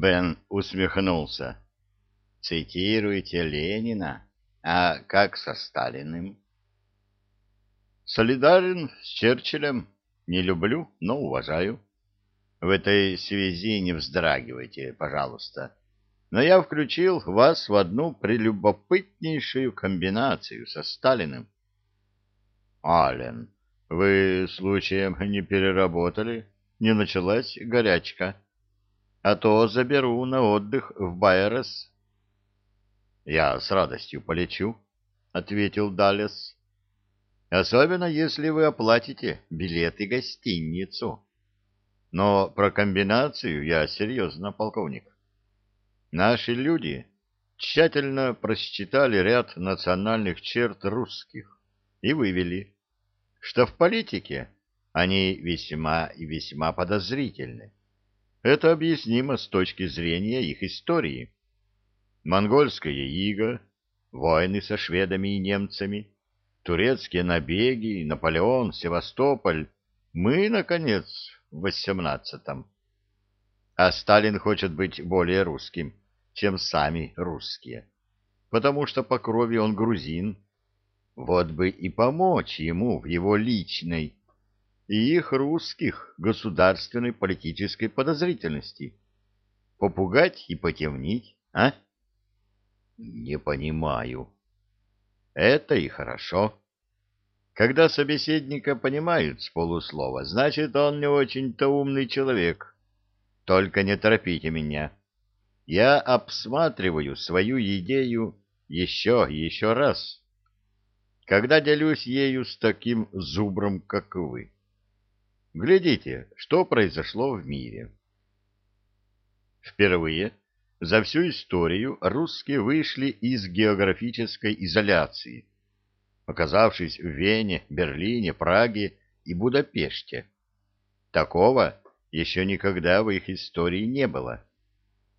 Бен усмехнулся. Цитируете Ленина? А как со Сталиным? Солидарен с Черчиллем. Не люблю, но уважаю. В этой связи не вздрагивайте, пожалуйста. Но я включил вас в одну прелюбопытнейшую комбинацию со Сталиным. Ален, вы случаем не переработали? Не началась горячка? А то заберу на отдых в Байерес. Я с радостью полечу, ответил Далес. Особенно если вы оплатите билет и гостиницу. Но про комбинацию я серьезно, полковник. Наши люди тщательно просчитали ряд национальных черт русских и вывели, что в политике они весьма и весьма подозрительны. Это объяснимо с точки зрения их истории. Монгольская ига, войны со шведами и немцами, турецкие набеги, Наполеон, Севастополь. Мы, наконец, в восемнадцатом. А Сталин хочет быть более русским, чем сами русские, потому что по крови он грузин. Вот бы и помочь ему в его личной и их русских государственной политической подозрительности. Попугать и потемнить, а? Не понимаю. Это и хорошо. Когда собеседника понимают с полуслова, значит, он не очень-то умный человек. Только не торопите меня. Я обсматриваю свою идею еще и еще раз, когда делюсь ею с таким зубром, как вы. Глядите, что произошло в мире. Впервые за всю историю русские вышли из географической изоляции – оказавшись в Вене, Берлине, Праге и Будапеште. Такого еще никогда в их истории не было.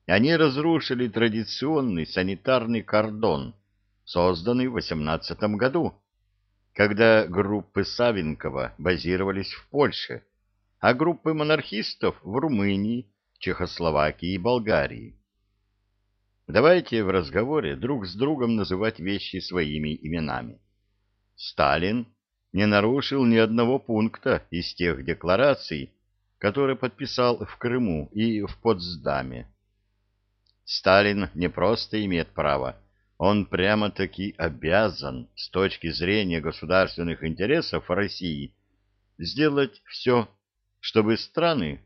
Они разрушили традиционный санитарный кордон, созданный в 18 году, когда группы Савенкова базировались в Польше, а группы монархистов в Румынии, Чехословакии и Болгарии. Давайте в разговоре друг с другом называть вещи своими именами. Сталин не нарушил ни одного пункта из тех деклараций, которые подписал в Крыму и в Потсдаме. Сталин не просто имеет право, он прямо-таки обязан с точки зрения государственных интересов России сделать все, чтобы страны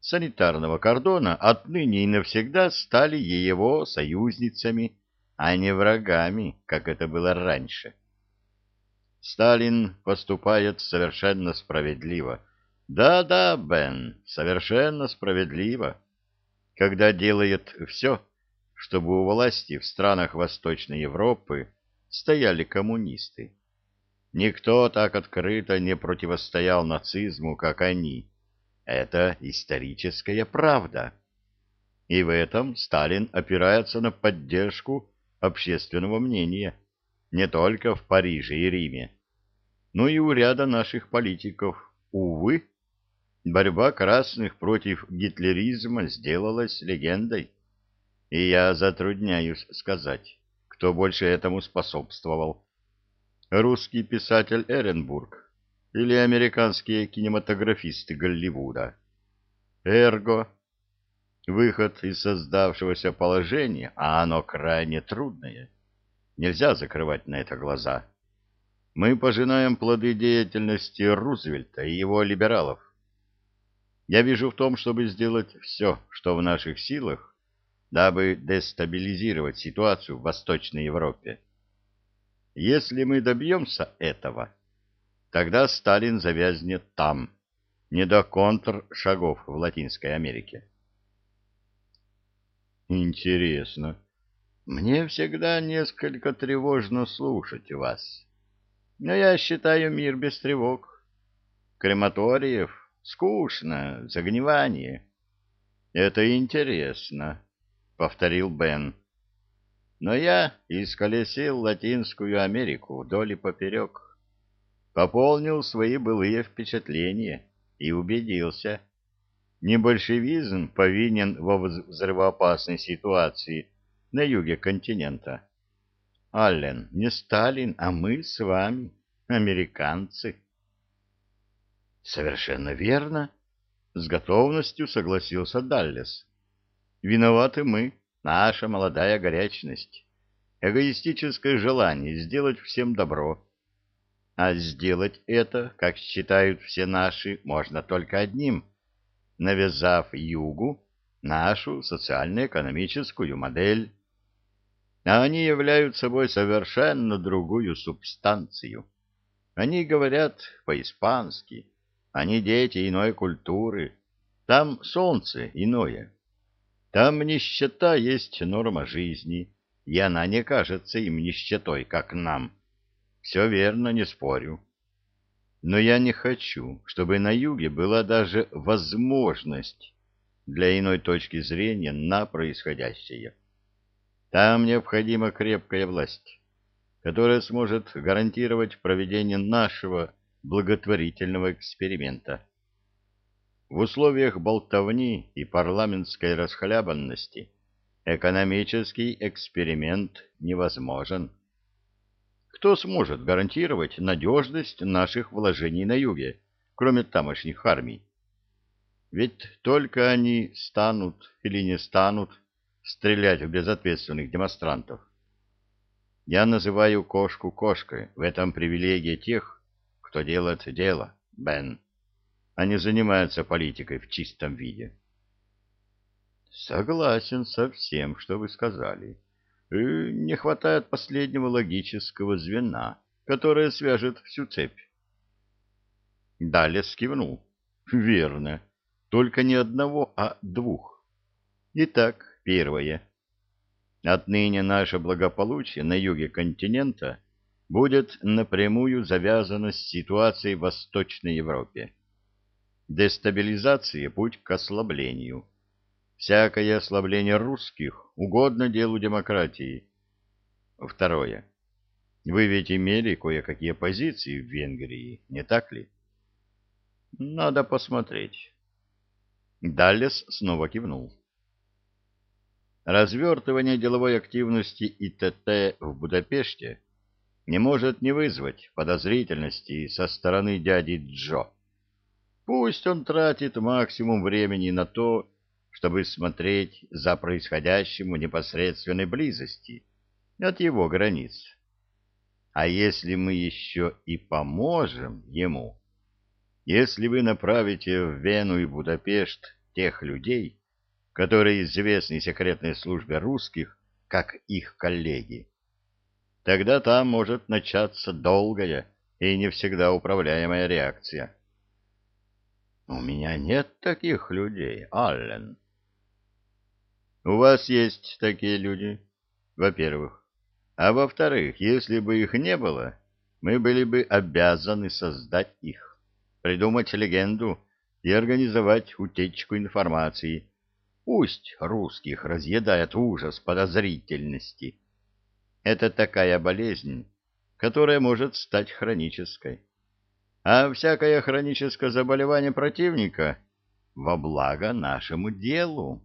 санитарного кордона отныне и навсегда стали его союзницами, а не врагами, как это было раньше. Сталин поступает совершенно справедливо. Да-да, Бен, совершенно справедливо. Когда делает все, чтобы у власти в странах Восточной Европы стояли коммунисты. Никто так открыто не противостоял нацизму, как они. Это историческая правда. И в этом Сталин опирается на поддержку общественного мнения не только в Париже и Риме, но и у ряда наших политиков. Увы, борьба красных против гитлеризма сделалась легендой, и я затрудняюсь сказать, кто больше этому способствовал. Русский писатель Эренбург или американские кинематографисты Голливуда. Эрго. Выход из создавшегося положения, а оно крайне трудное — Нельзя закрывать на это глаза. Мы пожинаем плоды деятельности Рузвельта и его либералов. Я вижу в том, чтобы сделать все, что в наших силах, дабы дестабилизировать ситуацию в Восточной Европе. Если мы добьемся этого, тогда Сталин завязнет там, не до контршагов в Латинской Америке. Интересно, мне всегда несколько тревожно слушать вас. Но я считаю мир без тревог. Крематориев скучно, загнивание. Это интересно, повторил Бен. Но я исколесил Латинскую Америку вдоль и поперек. Пополнил свои былые впечатления и убедился. не большевизм повинен во взрывоопасной ситуации на юге континента. Аллен, не Сталин, а мы с вами, американцы. Совершенно верно, с готовностью согласился Даллес. Виноваты мы, наша молодая горячность, эгоистическое желание сделать всем добро. А сделать это, как считают все наши, можно только одним, навязав югу нашу социально-экономическую модель а они являют собой совершенно другую субстанцию. Они говорят по-испански, они дети иной культуры, там солнце иное. Там нищета есть норма жизни, и она не кажется им нищетой, как нам. Все верно, не спорю. Но я не хочу, чтобы на юге была даже возможность для иной точки зрения на происходящее. Там необходима крепкая власть, которая сможет гарантировать проведение нашего благотворительного эксперимента. В условиях болтовни и парламентской расхлябанности экономический эксперимент невозможен. Кто сможет гарантировать надежность наших вложений на юге, кроме тамошних армий? Ведь только они станут или не станут стрелять в безответственных демонстрантов. Я называю кошку кошкой. В этом привилегия тех, кто делает дело, Бен. Они занимаются политикой в чистом виде. Согласен со всем, что вы сказали. И не хватает последнего логического звена, которое свяжет всю цепь. Далее скивнул. Верно. Только не одного, а двух. Итак, Первое. Отныне наше благополучие на юге континента будет напрямую завязано с ситуацией в Восточной Европе. Дестабилизация – путь к ослаблению. Всякое ослабление русских угодно делу демократии. Второе. Вы ведь имели кое-какие позиции в Венгрии, не так ли? Надо посмотреть. Даллес снова кивнул. Развертывание деловой активности ИТТ в Будапеште не может не вызвать подозрительности со стороны дяди Джо. Пусть он тратит максимум времени на то, чтобы смотреть за происходящим в непосредственной близости от его границ. А если мы еще и поможем ему, если вы направите в Вену и Будапешт тех людей, которые известны секретной службе русских, как их коллеги. Тогда там может начаться долгая и не всегда управляемая реакция. У меня нет таких людей, Аллен. У вас есть такие люди, во-первых. А во-вторых, если бы их не было, мы были бы обязаны создать их, придумать легенду и организовать утечку информации, Пусть русских разъедает ужас подозрительности. Это такая болезнь, которая может стать хронической. А всякое хроническое заболевание противника во благо нашему делу.